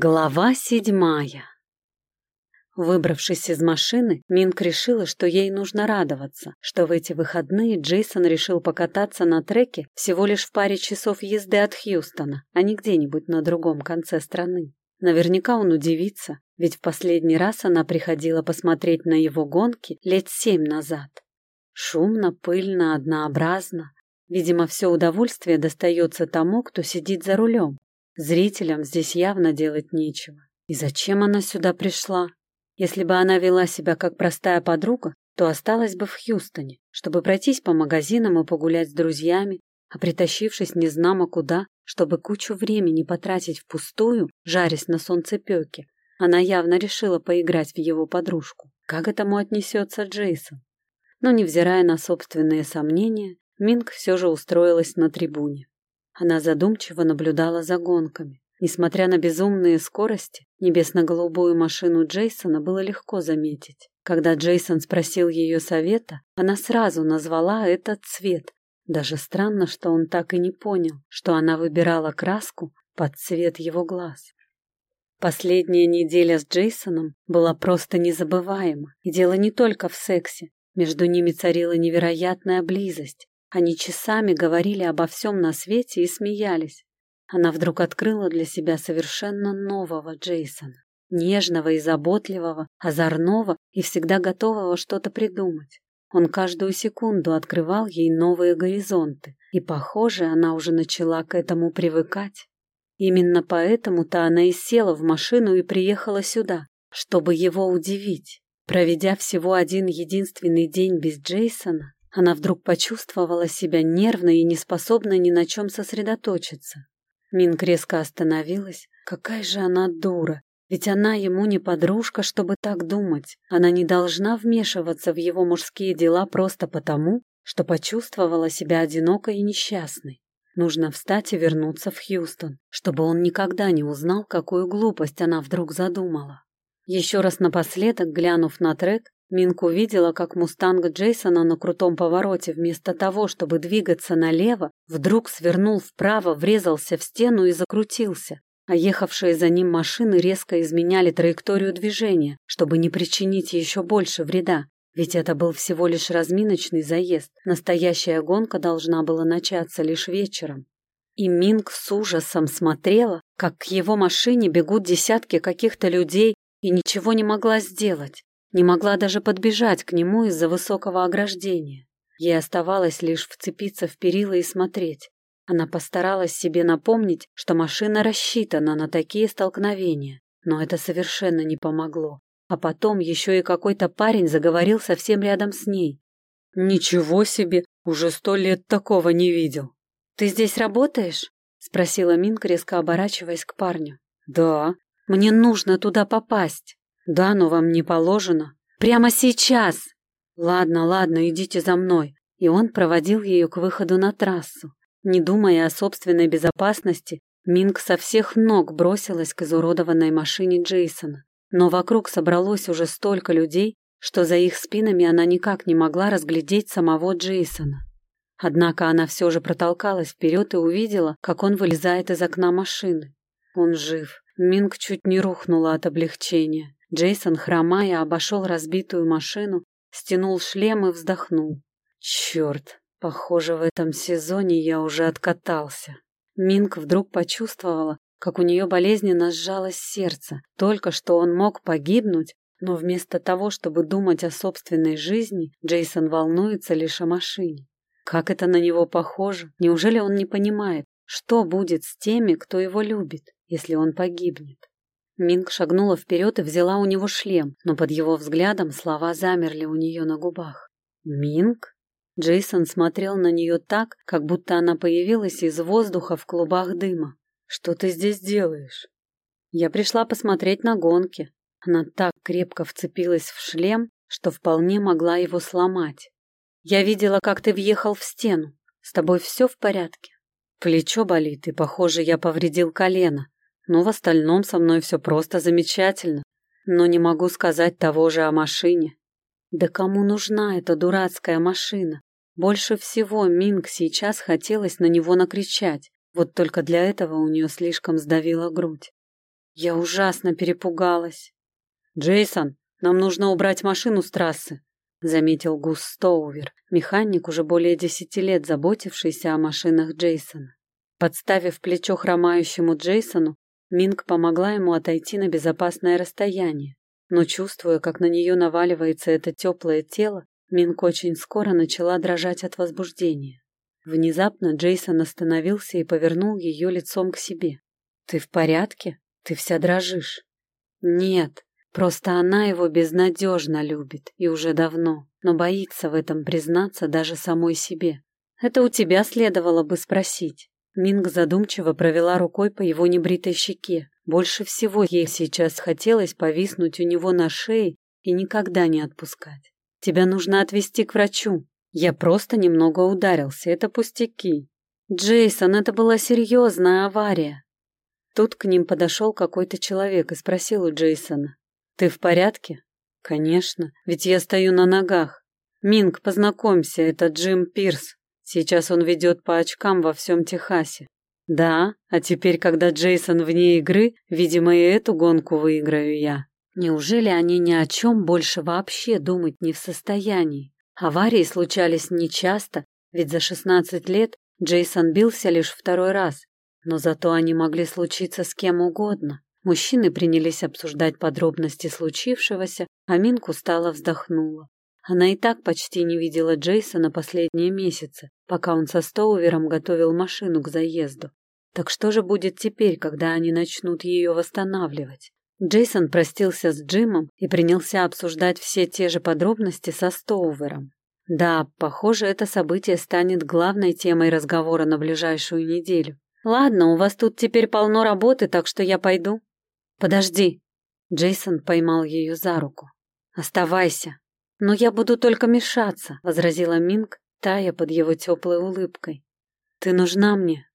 Глава седьмая Выбравшись из машины, Минк решила, что ей нужно радоваться, что в эти выходные Джейсон решил покататься на треке всего лишь в паре часов езды от Хьюстона, а не где-нибудь на другом конце страны. Наверняка он удивится, ведь в последний раз она приходила посмотреть на его гонки лет семь назад. Шумно, пыльно, однообразно. Видимо, все удовольствие достается тому, кто сидит за рулем, Зрителям здесь явно делать нечего. И зачем она сюда пришла? Если бы она вела себя как простая подруга, то осталась бы в Хьюстоне, чтобы пройтись по магазинам и погулять с друзьями, а притащившись незнамо куда, чтобы кучу времени потратить впустую, жарясь на солнцепеке, она явно решила поиграть в его подружку. Как этому отнесется Джейсон? Но, невзирая на собственные сомнения, Минг все же устроилась на трибуне. Она задумчиво наблюдала за гонками. Несмотря на безумные скорости, небесно-голубую машину Джейсона было легко заметить. Когда Джейсон спросил ее совета, она сразу назвала этот цвет. Даже странно, что он так и не понял, что она выбирала краску под цвет его глаз. Последняя неделя с Джейсоном была просто незабываема. И дело не только в сексе. Между ними царила невероятная близость. Они часами говорили обо всем на свете и смеялись. Она вдруг открыла для себя совершенно нового Джейсона. Нежного и заботливого, озорного и всегда готового что-то придумать. Он каждую секунду открывал ей новые горизонты, и, похоже, она уже начала к этому привыкать. Именно поэтому-то она и села в машину и приехала сюда, чтобы его удивить. Проведя всего один единственный день без Джейсона, она вдруг почувствовала себя нервной и неспособной ни на чем сосредоточиться. Минк резко остановилась. Какая же она дура! Ведь она ему не подружка, чтобы так думать. Она не должна вмешиваться в его мужские дела просто потому, что почувствовала себя одинокой и несчастной. Нужно встать и вернуться в Хьюстон, чтобы он никогда не узнал, какую глупость она вдруг задумала. Еще раз напоследок, глянув на трек, Минк увидела, как мустанг Джейсона на крутом повороте вместо того, чтобы двигаться налево, вдруг свернул вправо, врезался в стену и закрутился, а ехавшие за ним машины резко изменяли траекторию движения, чтобы не причинить еще больше вреда. Ведь это был всего лишь разминочный заезд, настоящая гонка должна была начаться лишь вечером. И Минг с ужасом смотрела, как к его машине бегут десятки каких-то людей, и ничего не могла сделать. Не могла даже подбежать к нему из-за высокого ограждения. Ей оставалось лишь вцепиться в перила и смотреть. Она постаралась себе напомнить, что машина рассчитана на такие столкновения, но это совершенно не помогло. А потом еще и какой-то парень заговорил совсем рядом с ней. «Ничего себе! Уже сто лет такого не видел!» «Ты здесь работаешь?» — спросила Минка, резко оборачиваясь к парню. «Да. Мне нужно туда попасть». «Да, но вам не положено». «Прямо сейчас!» «Ладно, ладно, идите за мной». И он проводил ее к выходу на трассу. Не думая о собственной безопасности, Минг со всех ног бросилась к изуродованной машине Джейсона. Но вокруг собралось уже столько людей, что за их спинами она никак не могла разглядеть самого Джейсона. Однако она все же протолкалась вперед и увидела, как он вылезает из окна машины. Он жив. Минг чуть не рухнула от облегчения. Джейсон, хромая, обошел разбитую машину, стянул шлем и вздохнул. Черт, похоже, в этом сезоне я уже откатался. Минк вдруг почувствовала, как у нее болезненно сжалось сердце. Только что он мог погибнуть, но вместо того, чтобы думать о собственной жизни, Джейсон волнуется лишь о машине. Как это на него похоже? Неужели он не понимает, что будет с теми, кто его любит, если он погибнет? Минг шагнула вперед и взяла у него шлем, но под его взглядом слова замерли у нее на губах. «Минг?» Джейсон смотрел на нее так, как будто она появилась из воздуха в клубах дыма. «Что ты здесь делаешь?» «Я пришла посмотреть на гонки». Она так крепко вцепилась в шлем, что вполне могла его сломать. «Я видела, как ты въехал в стену. С тобой все в порядке?» «Плечо болит, и, похоже, я повредил колено», но в остальном со мной все просто замечательно. Но не могу сказать того же о машине. Да кому нужна эта дурацкая машина? Больше всего Минг сейчас хотелось на него накричать, вот только для этого у нее слишком сдавила грудь. Я ужасно перепугалась. «Джейсон, нам нужно убрать машину с трассы», — заметил Гус Стоувер, механик, уже более десяти лет заботившийся о машинах Джейсона. Подставив плечо хромающему Джейсону, Минг помогла ему отойти на безопасное расстояние. Но чувствуя, как на нее наваливается это теплое тело, Минг очень скоро начала дрожать от возбуждения. Внезапно Джейсон остановился и повернул ее лицом к себе. «Ты в порядке? Ты вся дрожишь». «Нет, просто она его безнадежно любит, и уже давно, но боится в этом признаться даже самой себе. Это у тебя следовало бы спросить». Минг задумчиво провела рукой по его небритой щеке. Больше всего ей сейчас хотелось повиснуть у него на шее и никогда не отпускать. «Тебя нужно отвезти к врачу», я просто немного ударился, это пустяки. Джейсон, это была серьезная авария. Тут к ним подошел какой-то человек и спросил у Джейсона. «Ты в порядке?» «Конечно, ведь я стою на ногах. Минг, познакомься, это Джим Пирс. Сейчас он ведет по очкам во всем Техасе. Да, а теперь, когда Джейсон вне игры, видимо, и эту гонку выиграю я. Неужели они ни о чем больше вообще думать не в состоянии? Аварии случались нечасто, ведь за 16 лет Джейсон бился лишь второй раз, но зато они могли случиться с кем угодно. Мужчины принялись обсуждать подробности случившегося, а Минку устало вздохнула. Она и так почти не видела Джейсона последние месяцы, пока он со Стоувером готовил машину к заезду. Так что же будет теперь, когда они начнут ее восстанавливать? Джейсон простился с Джимом и принялся обсуждать все те же подробности со Стоувером. Да, похоже, это событие станет главной темой разговора на ближайшую неделю. Ладно, у вас тут теперь полно работы, так что я пойду. Подожди. Джейсон поймал ее за руку. Оставайся. Но я буду только мешаться, возразила Минг, тая под его теплой улыбкой. Ты нужна мне.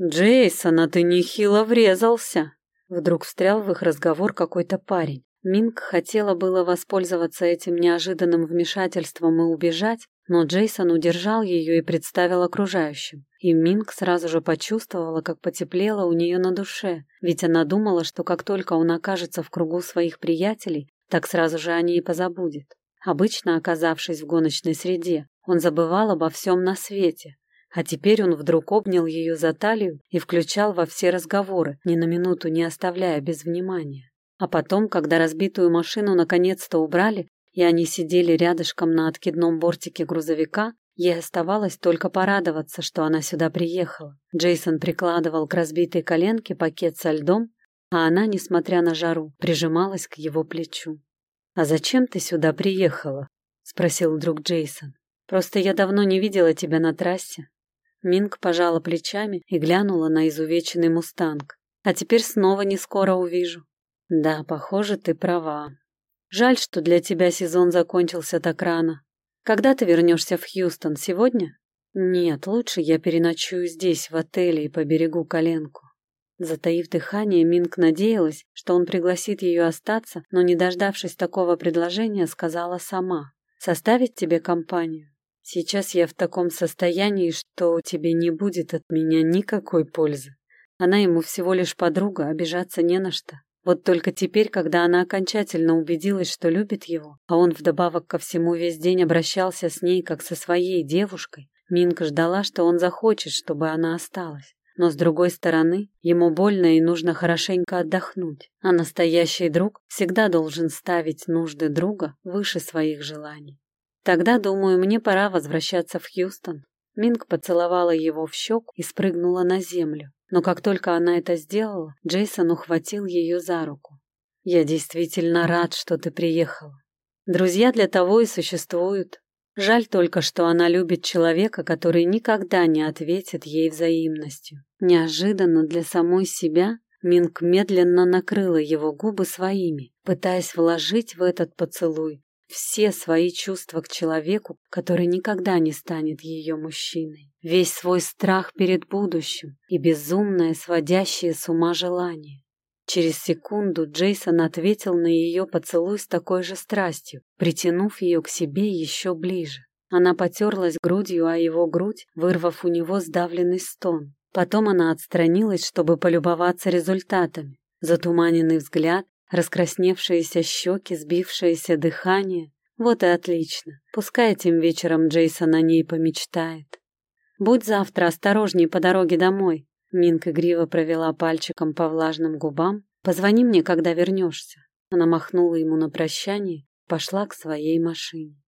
Джейсон, а ты нехило врезался. Вдруг встрял в их разговор какой-то парень. Минг хотела было воспользоваться этим неожиданным вмешательством и убежать, но Джейсон удержал ее и представил окружающим. И Минг сразу же почувствовала, как потеплело у нее на душе, ведь она думала, что как только он окажется в кругу своих приятелей, так сразу же о ней позабудет. Обычно, оказавшись в гоночной среде, он забывал обо всем на свете, а теперь он вдруг обнял ее за талию и включал во все разговоры, ни на минуту не оставляя без внимания. А потом, когда разбитую машину наконец-то убрали, и они сидели рядышком на откидном бортике грузовика, ей оставалось только порадоваться, что она сюда приехала. Джейсон прикладывал к разбитой коленке пакет со льдом, а она, несмотря на жару, прижималась к его плечу. «А зачем ты сюда приехала?» — спросил вдруг Джейсон. «Просто я давно не видела тебя на трассе. Минг пожала плечами и глянула на изувеченный мустанг. А теперь снова не скоро увижу. Да, похоже, ты права. Жаль, что для тебя сезон закончился так рано. Когда ты вернешься в Хьюстон? Сегодня? Нет, лучше я переночую здесь, в отеле, и поберегу коленку. Затаив дыхание, Минг надеялась, что он пригласит ее остаться, но, не дождавшись такого предложения, сказала сама. «Составить тебе компанию?» Сейчас я в таком состоянии, что тебе не будет от меня никакой пользы. Она ему всего лишь подруга, обижаться не на что. Вот только теперь, когда она окончательно убедилась, что любит его, а он вдобавок ко всему весь день обращался с ней как со своей девушкой, Минка ждала, что он захочет, чтобы она осталась. Но с другой стороны, ему больно и нужно хорошенько отдохнуть, а настоящий друг всегда должен ставить нужды друга выше своих желаний. Тогда, думаю, мне пора возвращаться в Хьюстон. Минг поцеловала его в щеку и спрыгнула на землю. Но как только она это сделала, Джейсон ухватил ее за руку. «Я действительно рад, что ты приехала. Друзья для того и существуют. Жаль только, что она любит человека, который никогда не ответит ей взаимностью. Неожиданно для самой себя Минг медленно накрыла его губы своими, пытаясь вложить в этот поцелуй все свои чувства к человеку, который никогда не станет ее мужчиной, весь свой страх перед будущим и безумное, сводящее с ума желание. Через секунду Джейсон ответил на ее поцелуй с такой же страстью, притянув ее к себе еще ближе. Она потерлась грудью о его грудь, вырвав у него сдавленный стон. Потом она отстранилась, чтобы полюбоваться результатами. Затуманенный взгляд, раскрасневшиеся щеки, сбившееся дыхание. Вот и отлично. Пускай этим вечером Джейсон о ней помечтает. Будь завтра осторожней по дороге домой. Минка игриво провела пальчиком по влажным губам. Позвони мне, когда вернешься. Она махнула ему на прощание, пошла к своей машине.